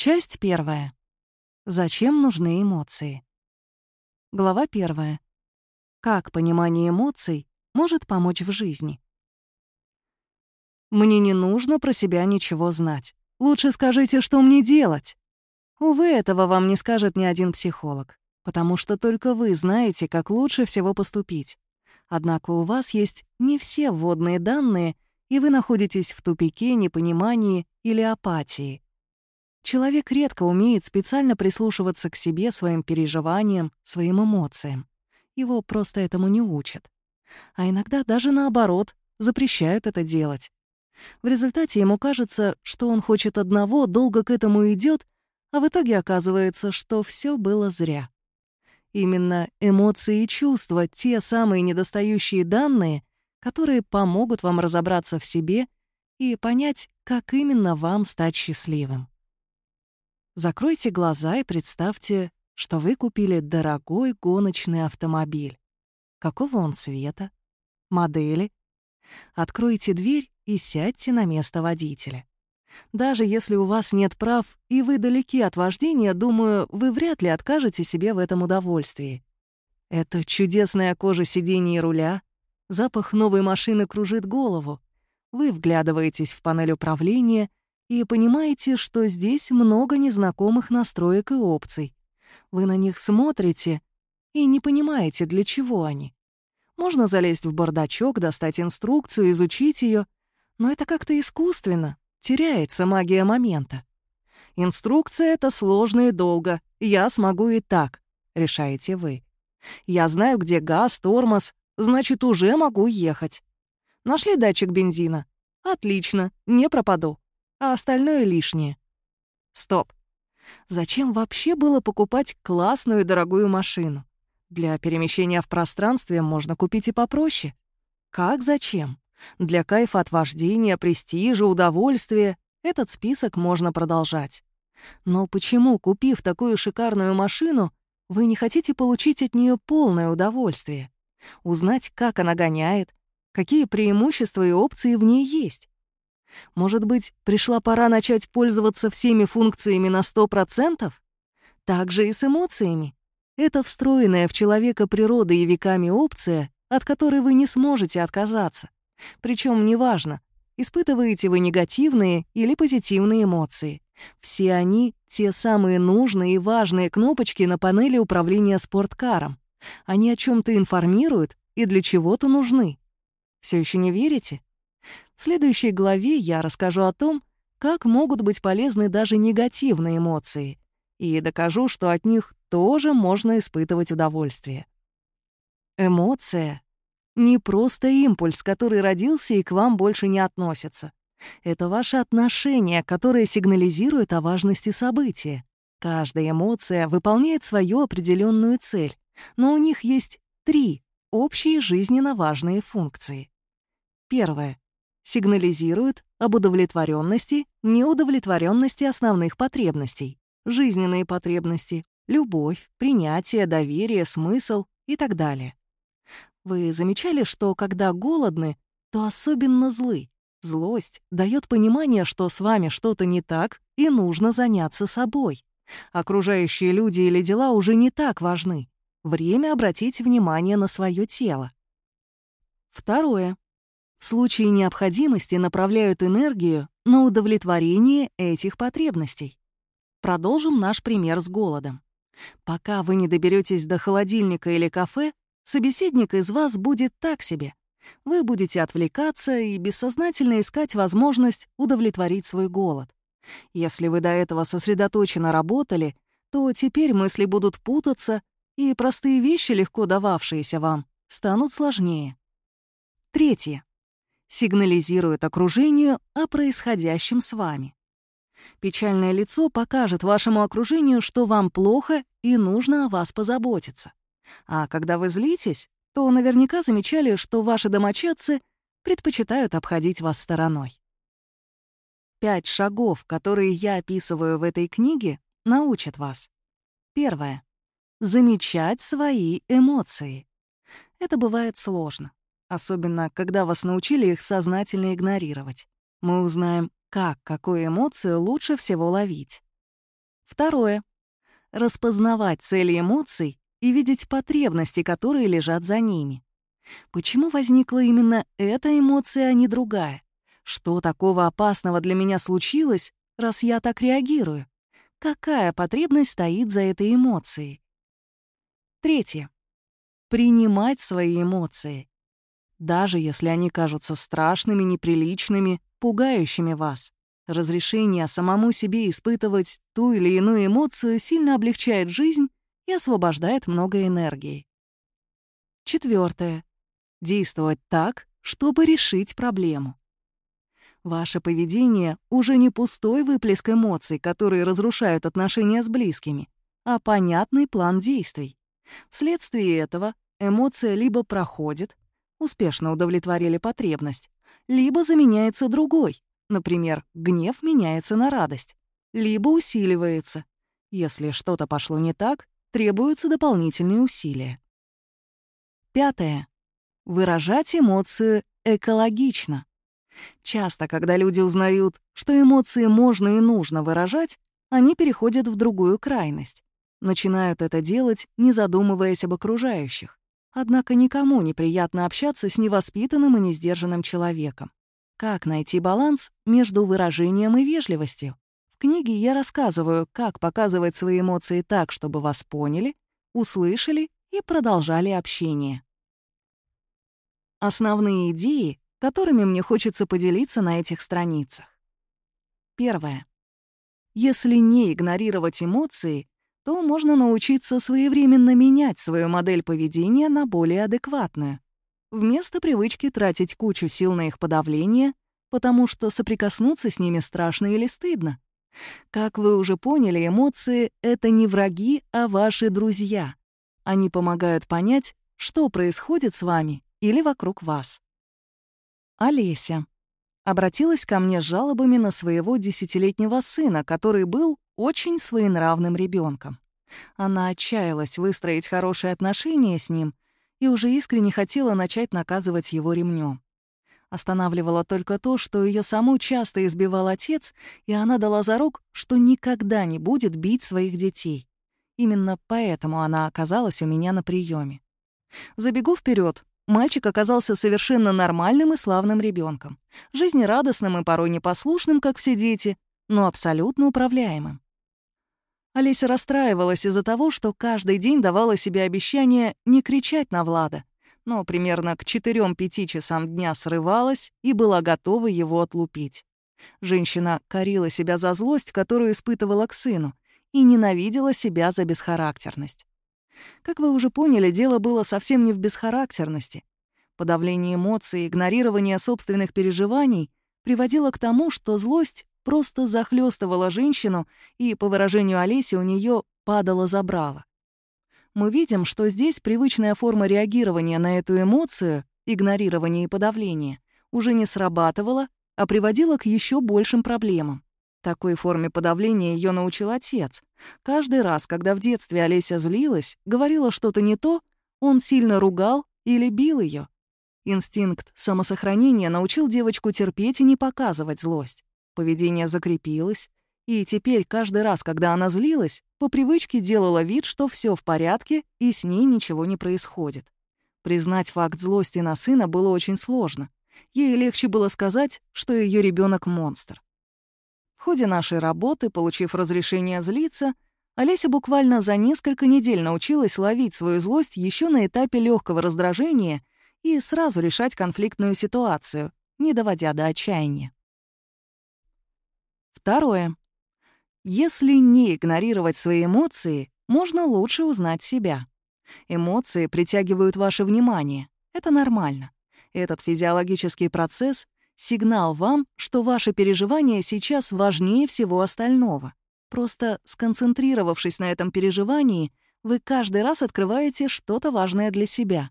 Часть первая. Зачем нужны эмоции? Глава первая. Как понимание эмоций может помочь в жизни? Мне не нужно про себя ничего знать. Лучше скажите, что мне делать. Увы, этого вам не скажет ни один психолог, потому что только вы знаете, как лучше всего поступить. Однако у вас есть не все вводные данные, и вы находитесь в тупике, непонимании или апатии. Человек редко умеет специально прислушиваться к себе, своим переживаниям, своим эмоциям. Его просто этому не учат. А иногда даже наоборот, запрещают это делать. В результате ему кажется, что он хочет одного, долго к этому идет, а в итоге оказывается, что все было зря. Именно эмоции и чувства — те самые недостающие данные, которые помогут вам разобраться в себе и понять, как именно вам стать счастливым. Закройте глаза и представьте, что вы купили дорогой гоночный автомобиль. Какого он цвета? Модели? Откройте дверь и сядьте на место водителя. Даже если у вас нет прав и вы далеки от вождения, думаю, вы вряд ли откажете себе в этом удовольствии. Это чудесная кожа сидений и руля, запах новой машины кружит голову. Вы вглядываетесь в панель управления и понимаете, что здесь много незнакомых настроек и опций. Вы на них смотрите и не понимаете, для чего они. Можно залезть в бардачок, достать инструкцию, изучить ее — но это как-то искусственно, теряется магия момента. Инструкция — это сложно и долго, я смогу и так, решаете вы. Я знаю, где газ, тормоз, значит, уже могу ехать. Нашли датчик бензина? Отлично, не пропаду. А остальное лишнее. Стоп. Зачем вообще было покупать классную дорогую машину? Для перемещения в пространстве можно купить и попроще. Как зачем? Для кайфа от вождения, престижа, удовольствия этот список можно продолжать. Но почему, купив такую шикарную машину, вы не хотите получить от нее полное удовольствие? Узнать, как она гоняет, какие преимущества и опции в ней есть? Может быть, пришла пора начать пользоваться всеми функциями на 100%? Так же и с эмоциями. Это встроенная в человека природа и веками опция, от которой вы не сможете отказаться. Причем неважно, испытываете вы негативные или позитивные эмоции. Все они — те самые нужные и важные кнопочки на панели управления спорткаром. Они о чем то информируют и для чего-то нужны. Все еще не верите? В следующей главе я расскажу о том, как могут быть полезны даже негативные эмоции, и докажу, что от них тоже можно испытывать удовольствие. Эмоция не просто импульс, который родился и к вам больше не относится. Это ваше отношение, которое сигнализирует о важности события. Каждая эмоция выполняет свою определенную цель, но у них есть три общие жизненно важные функции. Первое. Сигнализирует об удовлетворенности, неудовлетворенности основных потребностей, жизненные потребности, любовь, принятие, доверие, смысл и так далее. Вы замечали, что когда голодны, то особенно злы? Злость дает понимание, что с вами что-то не так и нужно заняться собой. Окружающие люди или дела уже не так важны. Время обратить внимание на свое тело. Второе. В случае необходимости направляют энергию на удовлетворение этих потребностей. Продолжим наш пример с голодом. Пока вы не доберетесь до холодильника или кафе, собеседник из вас будет так себе. Вы будете отвлекаться и бессознательно искать возможность удовлетворить свой голод. Если вы до этого сосредоточенно работали, то теперь мысли будут путаться, и простые вещи, легко дававшиеся вам, станут сложнее. Третье. Сигнализирует окружению о происходящем с вами. Печальное лицо покажет вашему окружению, что вам плохо и нужно о вас позаботиться. А когда вы злитесь, то наверняка замечали, что ваши домочадцы предпочитают обходить вас стороной. Пять шагов, которые я описываю в этой книге, научат вас. Первое. Замечать свои эмоции. Это бывает сложно, особенно когда вас научили их сознательно игнорировать. Мы узнаем, как какую эмоцию лучше всего ловить. Второе. Распознавать цели эмоций и видеть потребности, которые лежат за ними. Почему возникла именно эта эмоция, а не другая? Что такого опасного для меня случилось, раз я так реагирую? Какая потребность стоит за этой эмоцией? Третье. Принимать свои эмоции. Даже если они кажутся страшными, неприличными, пугающими вас. Разрешение самому себе испытывать ту или иную эмоцию сильно облегчает жизнь и освобождает много энергии. Четвертое. Действовать так, чтобы решить проблему. Ваше поведение уже не пустой выплеск эмоций, которые разрушают отношения с близкими, а понятный план действий. Вследствие этого эмоция либо проходит, успешно удовлетворили потребность, либо заменяется другой, например, гнев меняется на радость, либо усиливается. Если что-то пошло не так, требуются дополнительные усилия. Пятое. Выражать эмоцию экологично. Часто, когда люди узнают, что эмоции можно и нужно выражать, они переходят в другую крайность. Начинают это делать, не задумываясь об окружающих. Однако никому неприятно общаться с невоспитанным и несдержанным человеком. Как найти баланс между выражением и вежливостью? В книге я рассказываю, как показывать свои эмоции так, чтобы вас поняли, услышали и продолжали общение. Основные идеи, которыми мне хочется поделиться на этих страницах. Первое. Если не игнорировать эмоции, то можно научиться своевременно менять свою модель поведения на более адекватную. Вместо привычки тратить кучу сил на их подавление, потому что соприкоснуться с ними страшно или стыдно. Как вы уже поняли, эмоции — это не враги, а ваши друзья. Они помогают понять, что происходит с вами или вокруг вас. Олеся. Обратилась ко мне с жалобами на своего десятилетнего сына, который был очень своенравным ребенком. Она отчаялась выстроить хорошие отношения с ним и уже искренне хотела начать наказывать его ремнем. Останавливало только то, что ее саму часто избивал отец, и она дала зарок, что никогда не будет бить своих детей. Именно поэтому она оказалась у меня на приеме. Забегу вперед. Мальчик оказался совершенно нормальным и славным ребенком, жизнерадостным и порой непослушным, как все дети, но абсолютно управляемым. Олеся расстраивалась из-за того, что каждый день давала себе обещание не кричать на Влада, но примерно к 4-5 часам дня срывалась и была готова его отлупить. Женщина корила себя за злость, которую испытывала к сыну, и ненавидела себя за бесхарактерность. Как вы уже поняли, дело было совсем не в бесхарактерности. Подавление эмоций, игнорирование собственных переживаний приводило к тому, что злость просто захлестывала женщину, и, по выражению Олеси, у нее падало забрало. Мы видим, что здесь привычная форма реагирования на эту эмоцию, игнорирование и подавление, уже не срабатывала, а приводила к еще большим проблемам. Такой форме подавления ее научил отец. Каждый раз, когда в детстве Олеся злилась, говорила что-то не то, он сильно ругал или бил ее. Инстинкт самосохранения научил девочку терпеть и не показывать злость. Поведение закрепилось, и теперь каждый раз, когда она злилась, по привычке делала вид, что все в порядке и с ней ничего не происходит. Признать факт злости на сына было очень сложно. Ей легче было сказать, что ее ребенок монстр. В ходе нашей работы, получив разрешение злиться, Олеся буквально за несколько недель научилась ловить свою злость еще на этапе легкого раздражения и сразу решать конфликтную ситуацию, не доводя до отчаяния. Второе. Если не игнорировать свои эмоции, можно лучше узнать себя. Эмоции притягивают ваше внимание. Это нормально. Этот физиологический процесс Сигнал вам, что ваше переживание сейчас важнее всего остального. Просто сконцентрировавшись на этом переживании, вы каждый раз открываете что-то важное для себя.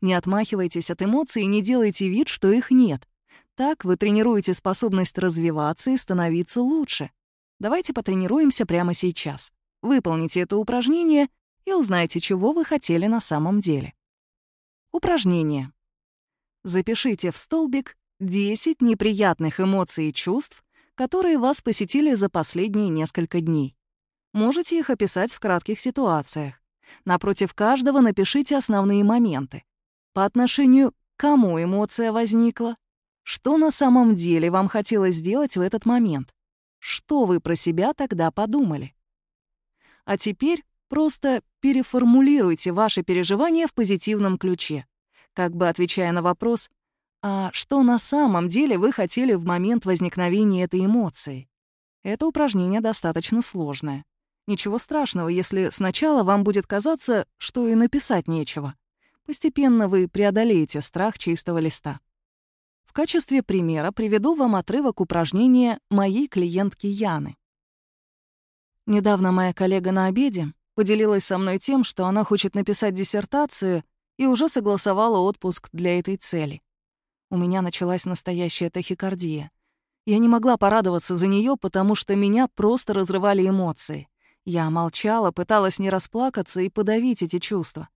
Не отмахивайтесь от эмоций и не делайте вид, что их нет. Так вы тренируете способность развиваться и становиться лучше. Давайте потренируемся прямо сейчас. Выполните это упражнение и узнайте, чего вы хотели на самом деле. Упражнение. Запишите в столбик 10 неприятных эмоций и чувств, которые вас посетили за последние несколько дней. Можете их описать в кратких ситуациях. Напротив каждого напишите основные моменты. По отношению к кому эмоция возникла, что на самом деле вам хотелось сделать в этот момент, что вы про себя тогда подумали. А теперь просто переформулируйте ваши переживания в позитивном ключе, как бы отвечая на вопрос «А что на самом деле вы хотели в момент возникновения этой эмоции?» Это упражнение достаточно сложное. Ничего страшного, если сначала вам будет казаться, что и написать нечего. Постепенно вы преодолеете страх чистого листа. В качестве примера приведу вам отрывок упражнения моей клиентки Яны. Недавно моя коллега на обеде поделилась со мной тем, что она хочет написать диссертацию и уже согласовала отпуск для этой цели. У меня началась настоящая тахикардия. Я не могла порадоваться за нее, потому что меня просто разрывали эмоции. Я молчала, пыталась не расплакаться и подавить эти чувства.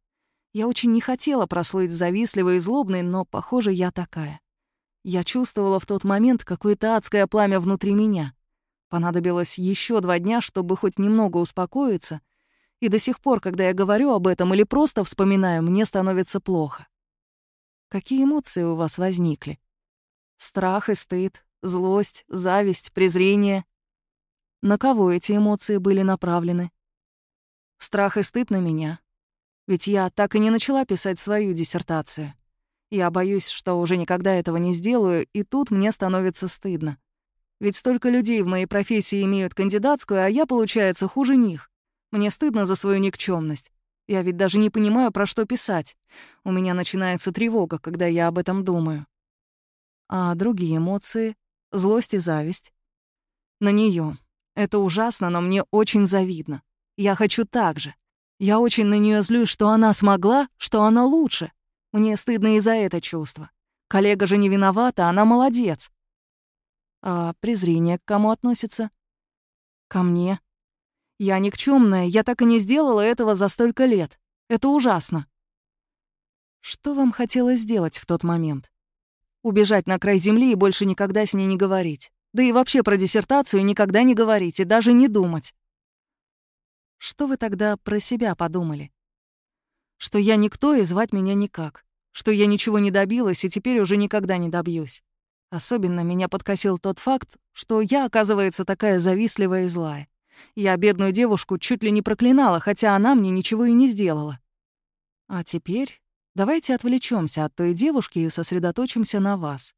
Я очень не хотела прослыть завистливой и злобной, но, похоже, я такая. Я чувствовала в тот момент какое-то адское пламя внутри меня. Понадобилось еще два дня, чтобы хоть немного успокоиться, и до сих пор, когда я говорю об этом или просто вспоминаю, мне становится плохо. Какие эмоции у вас возникли? Страх и стыд, злость, зависть, презрение. На кого эти эмоции были направлены? Страх и стыд на меня. Ведь я так и не начала писать свою диссертацию. Я боюсь, что уже никогда этого не сделаю, и тут мне становится стыдно. Ведь столько людей в моей профессии имеют кандидатскую, а я, получается, хуже них. Мне стыдно за свою никчемность. Я ведь даже не понимаю, про что писать. У меня начинается тревога, когда я об этом думаю. А другие эмоции? Злость и зависть? На нее. Это ужасно, но мне очень завидно. Я хочу так же. Я очень на нее злюсь, что она смогла, что она лучше. Мне стыдно из-за это чувство. Коллега же не виновата, она молодец. А презрение к кому относится? Ко мне. Я никчемная, я так и не сделала этого за столько лет. Это ужасно. Что вам хотелось сделать в тот момент? Убежать на край земли и больше никогда с ней не говорить. Да и вообще про диссертацию никогда не говорить и даже не думать. Что вы тогда про себя подумали? Что я никто и звать меня никак. Что я ничего не добилась и теперь уже никогда не добьюсь. Особенно меня подкосил тот факт, что я, оказывается, такая завистливая и злая. Я бедную девушку чуть ли не проклинала, хотя она мне ничего и не сделала. А теперь давайте отвлечемся от той девушки и сосредоточимся на вас.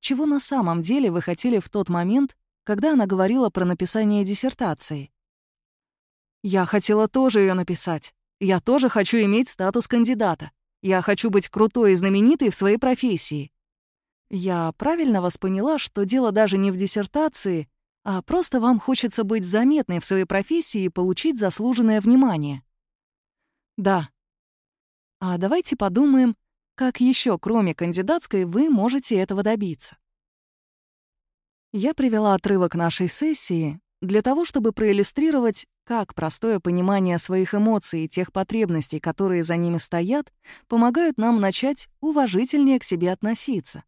Чего на самом деле вы хотели в тот момент, когда она говорила про написание диссертации? Я хотела тоже ее написать. Я тоже хочу иметь статус кандидата. Я хочу быть крутой и знаменитой в своей профессии. Я правильно вас поняла, что дело даже не в диссертации, а просто вам хочется быть заметной в своей профессии и получить заслуженное внимание? Да. А давайте подумаем, как еще, кроме кандидатской, вы можете этого добиться? Я привела отрывок нашей сессии для того, чтобы проиллюстрировать, как простое понимание своих эмоций и тех потребностей, которые за ними стоят, помогают нам начать уважительнее к себе относиться.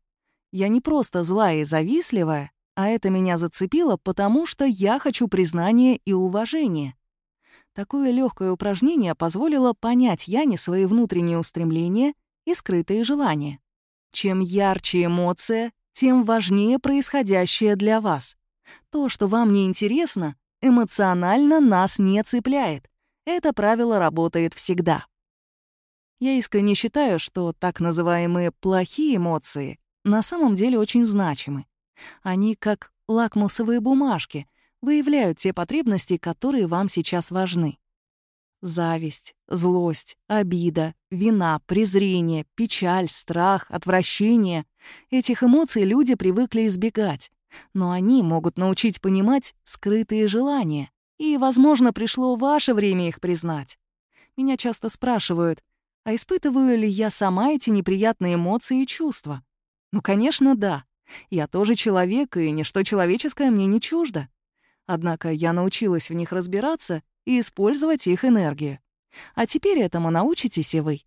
Я не просто злая и завистливая, а это меня зацепило, потому что я хочу признания и уважения. Такое легкое упражнение позволило понять Яне свои внутренние устремления и скрытые желания. Чем ярче эмоция, тем важнее происходящее для вас. То, что вам не интересно, эмоционально нас не цепляет. Это правило работает всегда. Я искренне считаю, что так называемые плохие эмоции на самом деле очень значимы. Они как лакмусовые бумажки, выявляют те потребности, которые вам сейчас важны. Зависть, злость, обида, вина, презрение, печаль, страх, отвращение — этих эмоций люди привыкли избегать, но они могут научить понимать скрытые желания, и, возможно, пришло ваше время их признать. Меня часто спрашивают, а испытываю ли я сама эти неприятные эмоции и чувства? Ну, конечно, да. Я тоже человек, и ничто человеческое мне не чуждо. Однако я научилась в них разбираться и использовать их энергию. А теперь этому научитесь и вы.